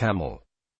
camel.